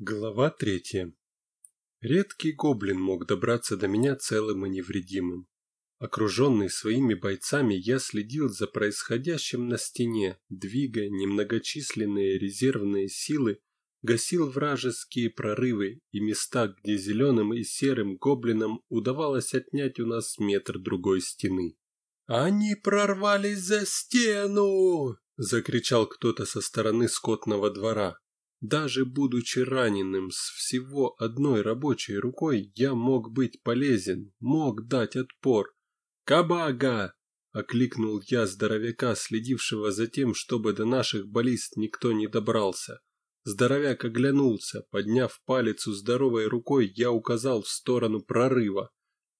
Глава третья. Редкий гоблин мог добраться до меня целым и невредимым. Окруженный своими бойцами, я следил за происходящим на стене, двигая немногочисленные резервные силы, гасил вражеские прорывы и места, где зеленым и серым гоблинам удавалось отнять у нас метр другой стены. «Они прорвались за стену!» – закричал кто-то со стороны скотного двора. Даже будучи раненым с всего одной рабочей рукой, я мог быть полезен, мог дать отпор. «Кабага!» – окликнул я здоровяка, следившего за тем, чтобы до наших баллист никто не добрался. Здоровяк оглянулся, подняв палец здоровой рукой, я указал в сторону прорыва.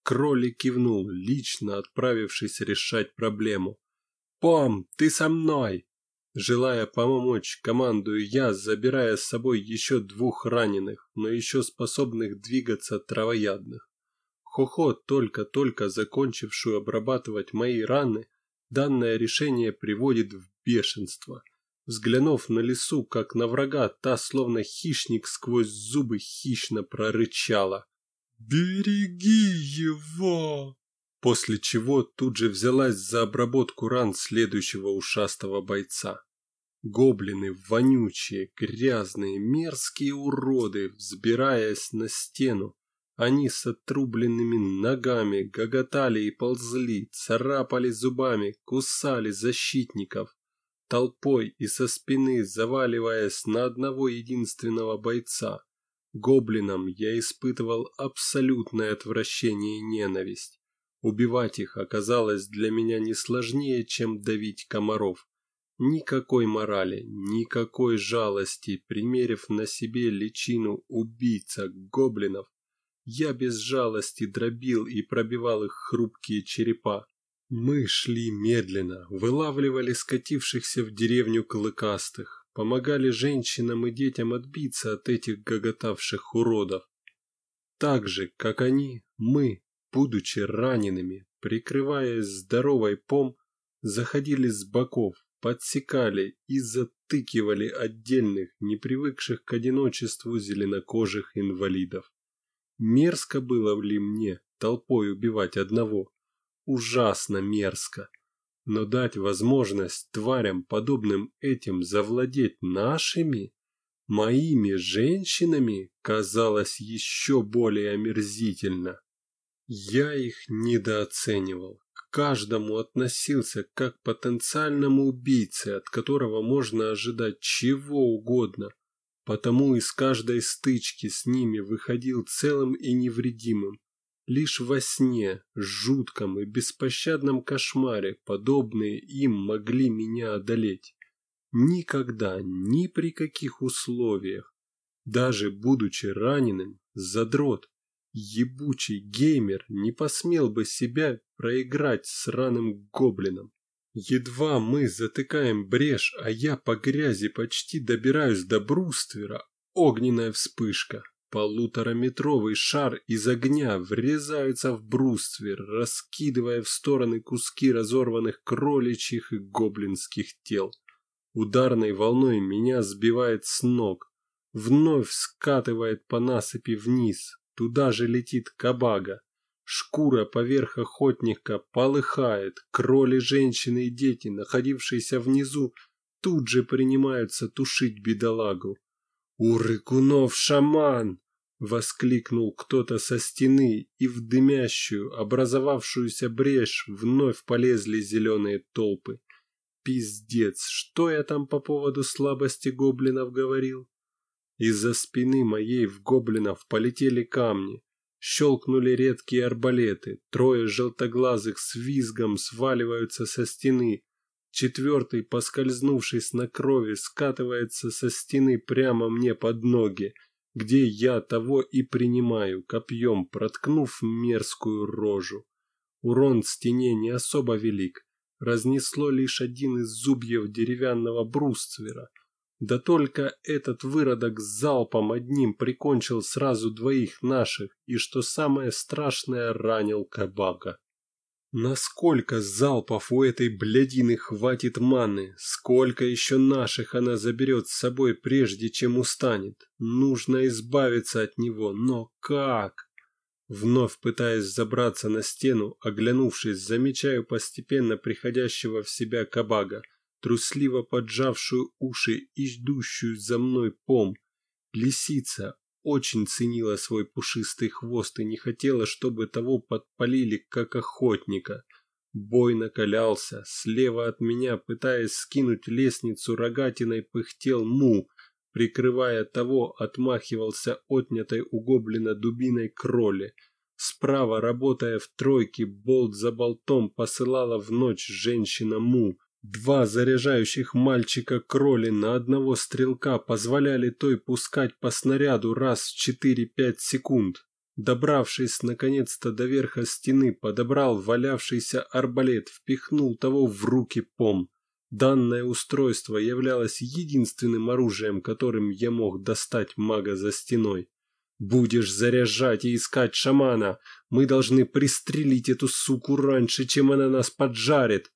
Кролик кивнул, лично отправившись решать проблему. «Пом, ты со мной!» Желая помочь, командую я, забирая с собой еще двух раненых, но еще способных двигаться травоядных. Хохо, только-только закончившую обрабатывать мои раны, данное решение приводит в бешенство. Взглянув на лесу, как на врага, та, словно хищник, сквозь зубы хищно прорычала. «Береги его!» После чего тут же взялась за обработку ран следующего ушастого бойца. Гоблины вонючие, грязные, мерзкие уроды, взбираясь на стену. Они с отрубленными ногами гоготали и ползли, царапали зубами, кусали защитников. Толпой и со спины заваливаясь на одного единственного бойца. Гоблинам я испытывал абсолютное отвращение и ненависть. Убивать их оказалось для меня не сложнее, чем давить комаров. Никакой морали, никакой жалости, примерив на себе личину убийца гоблинов, я без жалости дробил и пробивал их хрупкие черепа. Мы шли медленно, вылавливали скатившихся в деревню клыкастых, помогали женщинам и детям отбиться от этих гоготавших уродов. Так же, как они, мы, будучи ранеными, прикрываясь здоровой пом, заходили с боков, подсекали и затыкивали отдельных, не привыкших к одиночеству зеленокожих инвалидов. Мерзко было ли мне толпой убивать одного? Ужасно мерзко. Но дать возможность тварям, подобным этим, завладеть нашими, моими женщинами, казалось еще более омерзительно. Я их недооценивал каждому относился как к потенциальному убийце, от которого можно ожидать чего угодно, потому из каждой стычки с ними выходил целым и невредимым. Лишь во сне, жутком и беспощадном кошмаре, подобные им могли меня одолеть. Никогда, ни при каких условиях, даже будучи раненым, задрот, Ебучий геймер не посмел бы себя проиграть сраным гоблином. Едва мы затыкаем брешь, а я по грязи почти добираюсь до бруствера. Огненная вспышка. Полутораметровый шар из огня врезается в бруствер, раскидывая в стороны куски разорванных кроличьих и гоблинских тел. Ударной волной меня сбивает с ног, вновь скатывает по насыпи вниз, Туда же летит кабага. Шкура поверх охотника полыхает, кроли женщины и дети, находившиеся внизу, тут же принимаются тушить бедолагу. «У рыкунов шаман!» — воскликнул кто-то со стены, и в дымящую, образовавшуюся брешь вновь полезли зеленые толпы. Пиздец, что я там по поводу слабости гоблинов говорил? Из-за спины моей в гоблинов полетели камни. Щелкнули редкие арбалеты. Трое желтоглазых с визгом сваливаются со стены. Четвертый, поскользнувшись на крови, скатывается со стены прямо мне под ноги, где я того и принимаю, копьем проткнув мерзкую рожу. Урон стене не особо велик. Разнесло лишь один из зубьев деревянного бруствера — да только этот выродок с залпом одним прикончил сразу двоих наших и, что самое страшное, ранил кабака. Насколько залпов у этой блядины хватит маны? Сколько еще наших она заберет с собой, прежде чем устанет? Нужно избавиться от него, но как? Вновь пытаясь забраться на стену, оглянувшись, замечаю постепенно приходящего в себя кабага, трусливо поджавшую уши и ждущую за мной пом. Лисица, очень ценила свой пушистый хвост и не хотела, чтобы того подпалили, как охотника. Бой накалялся. Слева от меня, пытаясь скинуть лестницу рогатиной, пыхтел Му. Прикрывая того, отмахивался отнятой у гоблина дубиной кроли. Справа, работая в тройке, болт за болтом посылала в ночь женщина Му. Два заряжающих мальчика кроли на одного стрелка позволяли той пускать по снаряду раз в 4-5 секунд. Добравшись наконец-то до верха стены, подобрал валявшийся арбалет, впихнул того в руки пом. Данное устройство являлось единственным оружием, которым я мог достать мага за стеной. «Будешь заряжать и искать шамана! Мы должны пристрелить эту суку раньше, чем она нас поджарит!»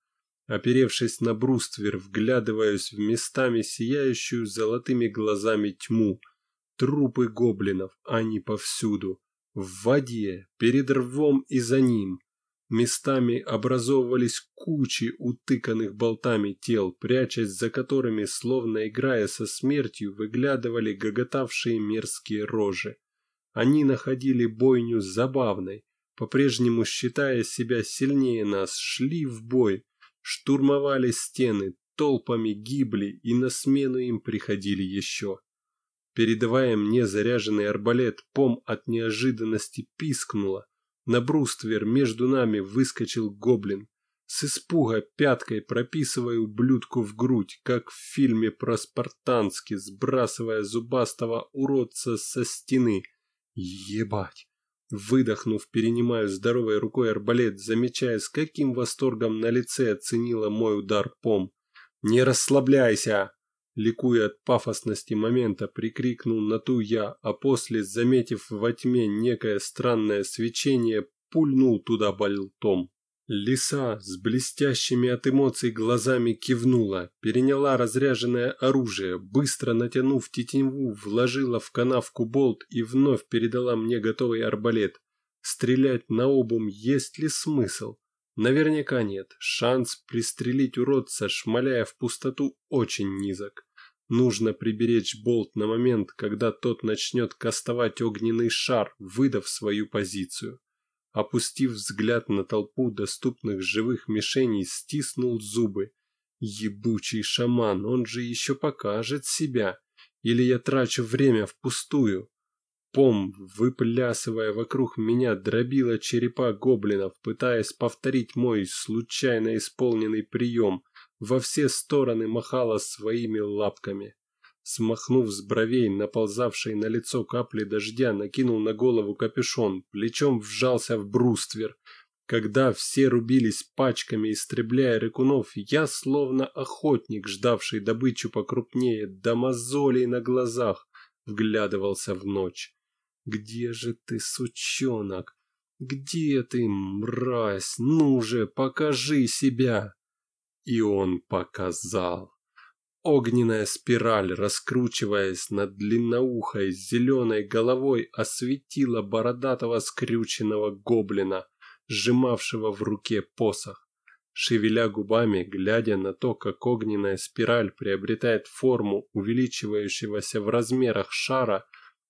Оперевшись на бруствер, вглядываюсь в местами сияющую золотыми глазами тьму. Трупы гоблинов, они повсюду. В воде, перед рвом и за ним. Местами образовывались кучи утыканных болтами тел, прячась за которыми, словно играя со смертью, выглядывали гоготавшие мерзкие рожи. Они находили бойню забавной, по-прежнему считая себя сильнее нас, шли в бой, штурмовали стены, толпами гибли, и на смену им приходили еще. Передавая мне заряженный арбалет, пом от неожиданности пискнула. На бруствер между нами выскочил гоблин. С испуга пяткой прописывая ублюдку в грудь, как в фильме про спартански, сбрасывая зубастого уродца со стены. Ебать! Выдохнув, перенимаю здоровой рукой арбалет, замечая, с каким восторгом на лице оценила мой удар пом. «Не расслабляйся!» Ликуя от пафосности момента, прикрикнул на ту я, а после, заметив во тьме некое странное свечение, пульнул туда болтом. Лиса с блестящими от эмоций глазами кивнула, переняла разряженное оружие, быстро натянув тетиву, вложила в канавку болт и вновь передала мне готовый арбалет. Стрелять на обум есть ли смысл? Наверняка нет. Шанс пристрелить уродца, шмаляя в пустоту, очень низок. Нужно приберечь болт на момент, когда тот начнет кастовать огненный шар, выдав свою позицию. Опустив взгляд на толпу доступных живых мишеней, стиснул зубы. Ебучий шаман, он же еще покажет себя. Или я трачу время впустую? Пом, выплясывая вокруг меня, дробила черепа гоблинов, пытаясь повторить мой случайно исполненный прием. Во все стороны махала своими лапками. Смахнув с бровей наползавшие на лицо капли дождя, накинул на голову капюшон, плечом вжался в бруствер. Когда все рубились пачками, истребляя рыкунов, я, словно охотник, ждавший добычу покрупнее, до мозолей на глазах, вглядывался в ночь. «Где же ты, сучонок? Где ты, мразь? Ну же, покажи себя!» И он показал. Огненная спираль, раскручиваясь над длинноухой зеленой головой, осветила бородатого скрюченного гоблина, сжимавшего в руке посох. Шевеля губами, глядя на то, как огненная спираль приобретает форму увеличивающегося в размерах шара,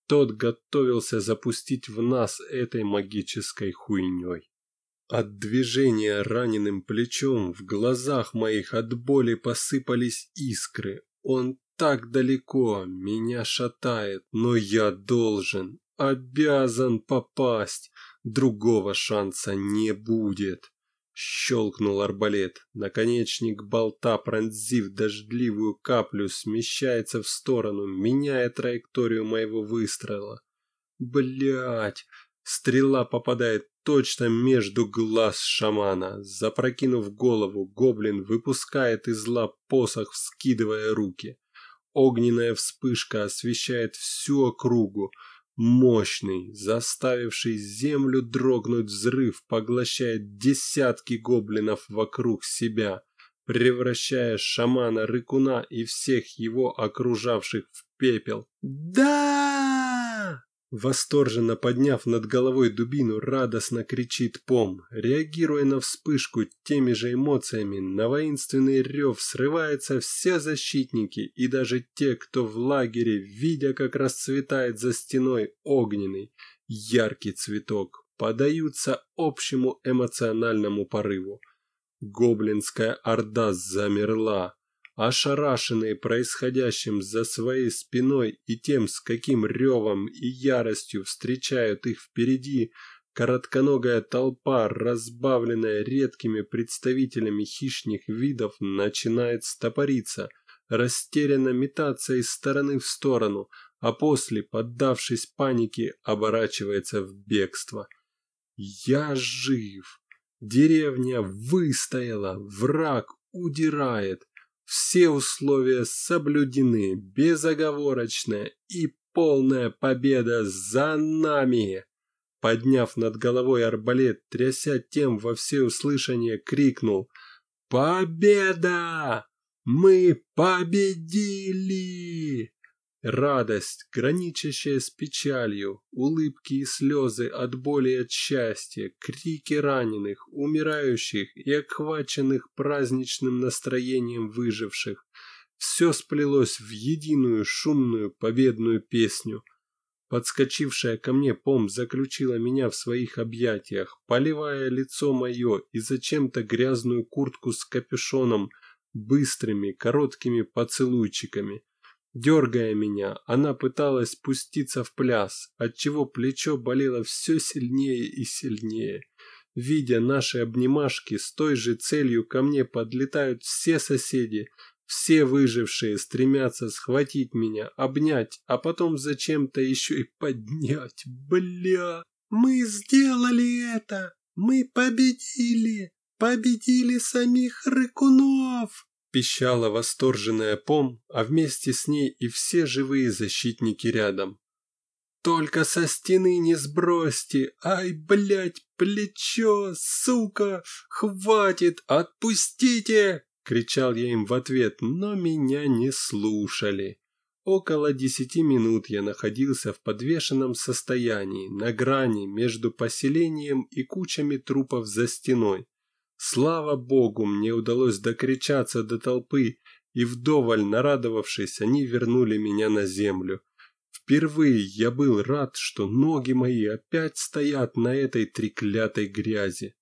тот готовился запустить в нас этой магической хуйней. От движения раненым плечом в глазах моих от боли посыпались искры. Он так далеко, меня шатает, но я должен, обязан попасть. Другого шанса не будет. Щелкнул арбалет. Наконечник болта, пронзив дождливую каплю, смещается в сторону, меняя траекторию моего выстрела. Блять! Стрела попадает точно между глаз шамана. Запрокинув голову, гоблин выпускает из лап посох, вскидывая руки. Огненная вспышка освещает всю округу. Мощный, заставивший землю дрогнуть взрыв, поглощает десятки гоблинов вокруг себя, превращая шамана Рыкуна и всех его окружавших в пепел. «Да!» Восторженно подняв над головой дубину, радостно кричит Пом, реагируя на вспышку теми же эмоциями, на воинственный рев срываются все защитники и даже те, кто в лагере, видя, как расцветает за стеной огненный, яркий цветок, подаются общему эмоциональному порыву. Гоблинская орда замерла, ошарашенные происходящим за своей спиной и тем, с каким ревом и яростью встречают их впереди, коротконогая толпа, разбавленная редкими представителями хищных видов, начинает стопориться, растерянно метаться из стороны в сторону, а после, поддавшись панике, оборачивается в бегство. «Я жив!» Деревня выстояла, враг удирает. Все условия соблюдены, безоговорочная и полная победа за нами!» Подняв над головой арбалет, тряся тем во всеуслышание, крикнул «Победа! Мы победили!» Радость, граничащая с печалью, улыбки и слезы от боли и от счастья, крики раненых, умирающих и охваченных праздничным настроением выживших – все сплелось в единую шумную победную песню. Подскочившая ко мне пом заключила меня в своих объятиях, поливая лицо мое и зачем-то грязную куртку с капюшоном быстрыми короткими поцелуйчиками – Дергая меня, она пыталась спуститься в пляс, отчего плечо болело все сильнее и сильнее. Видя наши обнимашки, с той же целью ко мне подлетают все соседи, все выжившие стремятся схватить меня, обнять, а потом зачем-то еще и поднять. Бля! Мы сделали это! Мы победили! Победили самих рыкунов! Пищала восторженная Пом, а вместе с ней и все живые защитники рядом. «Только со стены не сбросьте! Ай, блядь, плечо, сука! Хватит, отпустите!» — кричал я им в ответ, но меня не слушали. Около десяти минут я находился в подвешенном состоянии, на грани между поселением и кучами трупов за стеной. Слава богу, мне удалось докричаться до толпы, и вдоволь нарадовавшись, они вернули меня на землю. Впервые я был рад, что ноги мои опять стоят на этой треклятой грязи.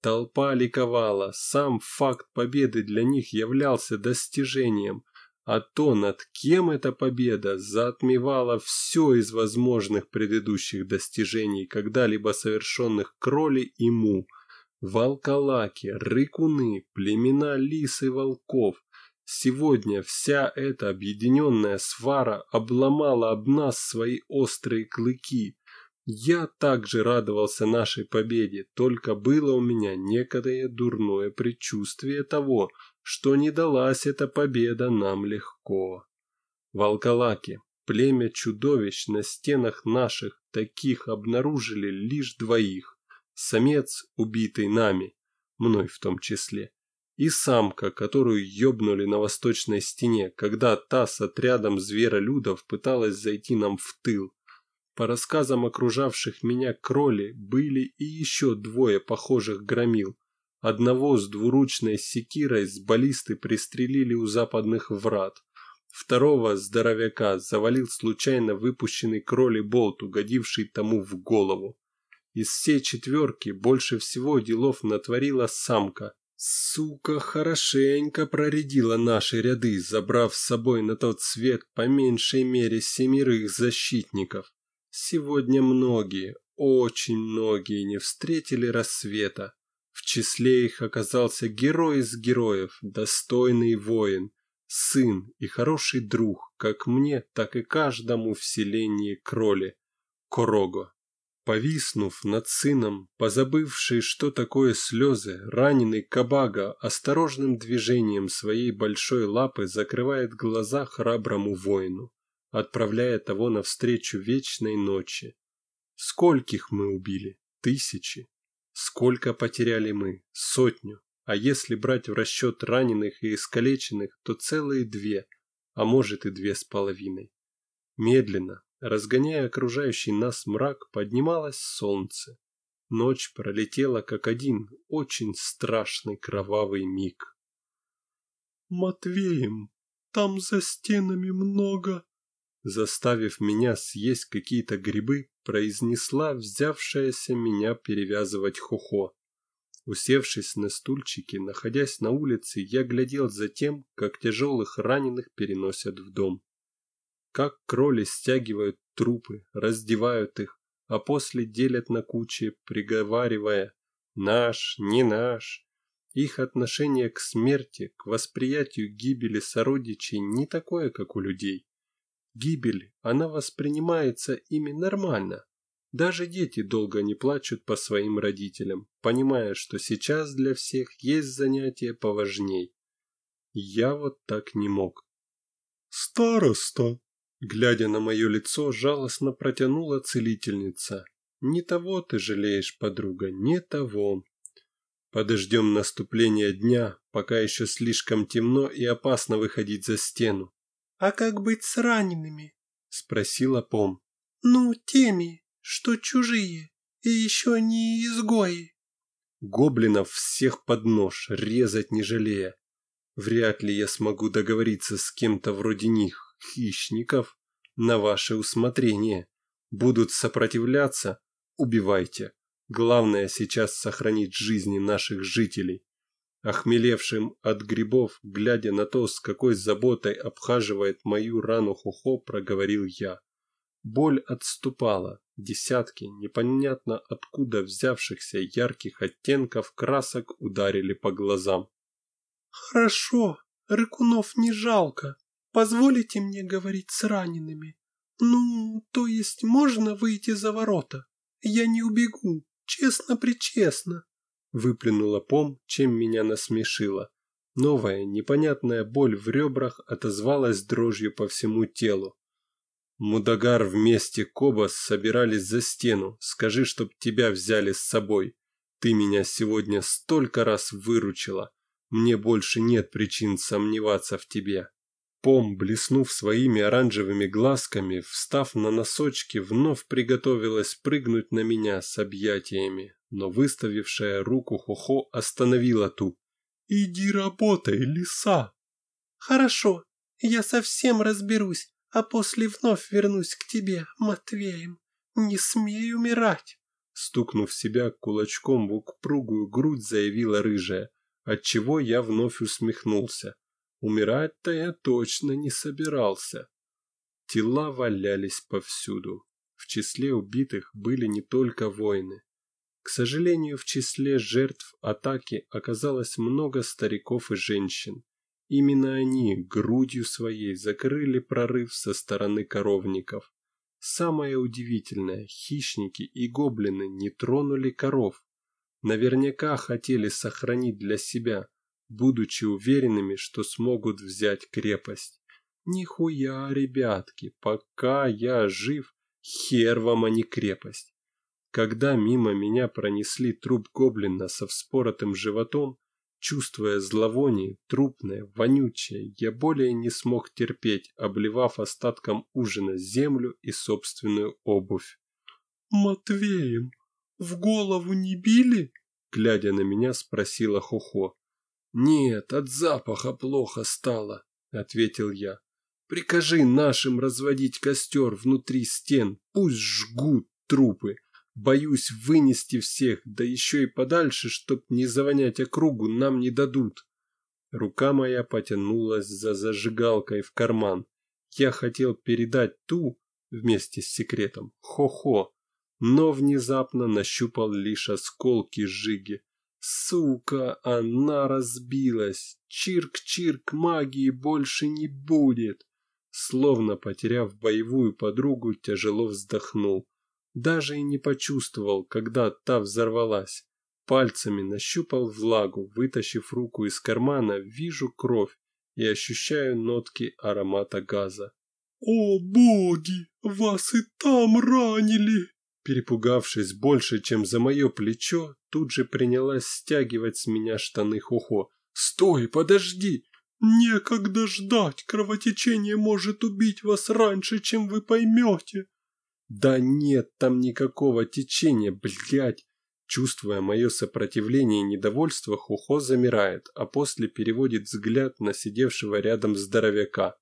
Толпа ликовала, сам факт победы для них являлся достижением, а то, над кем эта победа, затмевала все из возможных предыдущих достижений, когда-либо совершенных кроли и му – Волколаки, рыкуны, племена лис и волков. Сегодня вся эта объединенная свара обломала об нас свои острые клыки. Я также радовался нашей победе, только было у меня некое дурное предчувствие того, что не далась эта победа нам легко. Волколаки, племя чудовищ на стенах наших, таких обнаружили лишь двоих самец, убитый нами, мной в том числе, и самка, которую ёбнули на восточной стене, когда та с отрядом зверолюдов пыталась зайти нам в тыл. По рассказам окружавших меня кроли были и еще двое похожих громил. Одного с двуручной секирой с баллисты пристрелили у западных врат. Второго здоровяка завалил случайно выпущенный кроли болт, угодивший тому в голову. Из всей четверки больше всего делов натворила самка. Сука хорошенько проредила наши ряды, забрав с собой на тот свет по меньшей мере семерых защитников. Сегодня многие, очень многие не встретили рассвета. В числе их оказался герой из героев, достойный воин, сын и хороший друг, как мне, так и каждому в селении Кроли, Корого. Повиснув над сыном, позабывший, что такое слезы, раненый Кабага осторожным движением своей большой лапы закрывает глаза храброму воину. отправляя того навстречу вечной ночи. Скольких мы убили? Тысячи. Сколько потеряли мы? Сотню. А если брать в расчет раненых и искалеченных, то целые две, а может и две с половиной. Медленно, разгоняя окружающий нас мрак, поднималось солнце. Ночь пролетела как один очень страшный кровавый миг. «Матвеем, там за стенами много...» Заставив меня съесть какие-то грибы, произнесла взявшаяся меня перевязывать хохо. Усевшись на стульчике, находясь на улице, я глядел за тем, как тяжелых раненых переносят в дом. Как кроли стягивают трупы, раздевают их, а после делят на кучи, приговаривая «наш, не наш». Их отношение к смерти, к восприятию гибели сородичей не такое, как у людей. Гибель, она воспринимается ими нормально. Даже дети долго не плачут по своим родителям, понимая, что сейчас для всех есть занятие поважней. Я вот так не мог. «Староста!» Глядя на мое лицо, жалостно протянула целительница. «Не того ты жалеешь, подруга, не того. Подождем наступления дня, пока еще слишком темно и опасно выходить за стену». «А как быть с ранеными?» – спросила Пом. «Ну, теми, что чужие, и еще не изгои». Гоблинов всех под нож, резать не жалея. Вряд ли я смогу договориться с кем-то вроде них хищников на ваше усмотрение. Будут сопротивляться – убивайте. Главное сейчас сохранить жизни наших жителей. Охмелевшим от грибов, глядя на то, с какой заботой обхаживает мою рану Хухо, проговорил я. Боль отступала, десятки непонятно откуда взявшихся ярких оттенков красок ударили по глазам. «Хорошо, рыкунов не жалко», Позволите мне говорить с ранеными? Ну, то есть можно выйти за ворота? Я не убегу, честно-причестно. Выплюнула пом, чем меня насмешила. Новая, непонятная боль в ребрах отозвалась дрожью по всему телу. Мудагар вместе Кобас собирались за стену. Скажи, чтоб тебя взяли с собой. Ты меня сегодня столько раз выручила. Мне больше нет причин сомневаться в тебе. Пом, блеснув своими оранжевыми глазками, встав на носочки, вновь приготовилась прыгнуть на меня с объятиями, но выставившая руку Хохо остановила ту. «Иди работай, лиса!» «Хорошо, я совсем разберусь, а после вновь вернусь к тебе, Матвеем. Не смей умирать!» Стукнув себя кулачком в упругую грудь, заявила рыжая, отчего я вновь усмехнулся. Умирать-то я точно не собирался. Тела валялись повсюду. В числе убитых были не только воины. К сожалению, в числе жертв атаки оказалось много стариков и женщин. Именно они грудью своей закрыли прорыв со стороны коровников. Самое удивительное, хищники и гоблины не тронули коров. Наверняка хотели сохранить для себя – будучи уверенными, что смогут взять крепость. Нихуя, ребятки, пока я жив, хер вам, а не крепость. Когда мимо меня пронесли труп гоблина со вспоротым животом, чувствуя зловоние, трупное, вонючее, я более не смог терпеть, обливав остатком ужина землю и собственную обувь. «Матвеем, в голову не били?» Глядя на меня, спросила Хохо. «Нет, от запаха плохо стало», — ответил я. «Прикажи нашим разводить костер внутри стен, пусть жгут трупы. Боюсь вынести всех, да еще и подальше, чтоб не завонять округу, нам не дадут». Рука моя потянулась за зажигалкой в карман. Я хотел передать ту, вместе с секретом, хо-хо, но внезапно нащупал лишь осколки жиги. Сука, она разбилась. Чирк-чирк магии больше не будет. Словно потеряв боевую подругу, тяжело вздохнул. Даже и не почувствовал, когда та взорвалась. Пальцами нащупал влагу, вытащив руку из кармана, вижу кровь и ощущаю нотки аромата газа. «О, боги, вас и там ранили!» Перепугавшись больше, чем за мое плечо, тут же принялась стягивать с меня штаны Хохо. «Стой, подожди!» «Некогда ждать, кровотечение может убить вас раньше, чем вы поймете!» «Да нет там никакого течения, блядь!» Чувствуя мое сопротивление и недовольство, Хухо замирает, а после переводит взгляд на сидевшего рядом здоровяка.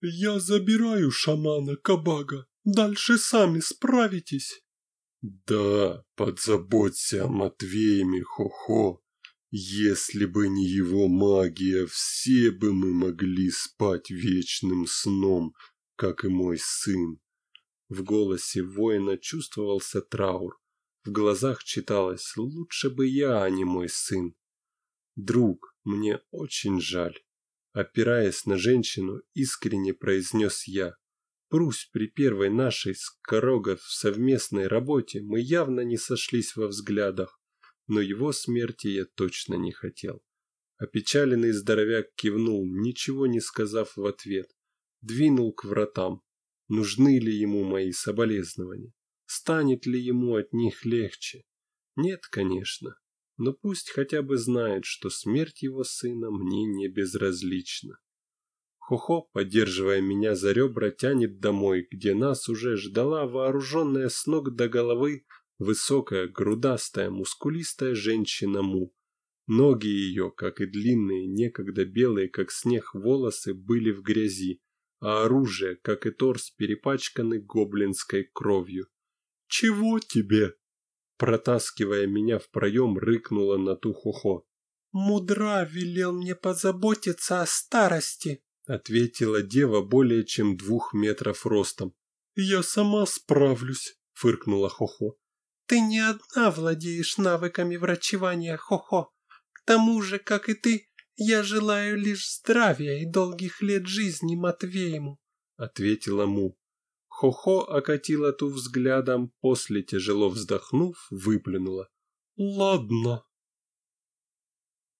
«Я забираю шамана Кабага. Дальше сами справитесь». «Да, подзаботься о Матвееме, Хохо. Если бы не его магия, все бы мы могли спать вечным сном, как и мой сын». В голосе воина чувствовался траур. В глазах читалось «Лучше бы я, а не мой сын». «Друг, мне очень жаль». Опираясь на женщину, искренне произнес я. Пусть при первой нашей с Корогов совместной работе мы явно не сошлись во взглядах, но его смерти я точно не хотел. Опечаленный здоровяк кивнул, ничего не сказав в ответ. Двинул к вратам. Нужны ли ему мои соболезнования? Станет ли ему от них легче? Нет, конечно. Но пусть хотя бы знает, что смерть его сына мне не безразлична. Хохо, поддерживая меня за ребра, тянет домой, где нас уже ждала вооруженная с ног до головы высокая, грудастая, мускулистая женщина Му. Ноги ее, как и длинные, некогда белые, как снег, волосы, были в грязи, а оружие, как и торс, перепачканы гоблинской кровью. «Чего тебе?» Протаскивая меня в проем, рыкнула на ту хохо. «Мудра велел мне позаботиться о старости», ответила дева более чем двух метров ростом. «Я сама справлюсь», фыркнула Хохо. «Ты не одна владеешь навыками врачевания, Хохо. К тому же, как и ты, я желаю лишь здравия и долгих лет жизни Матвеему», ответила Му. Хохо окатила ту взглядом, после, тяжело вздохнув, выплюнула. «Ладно».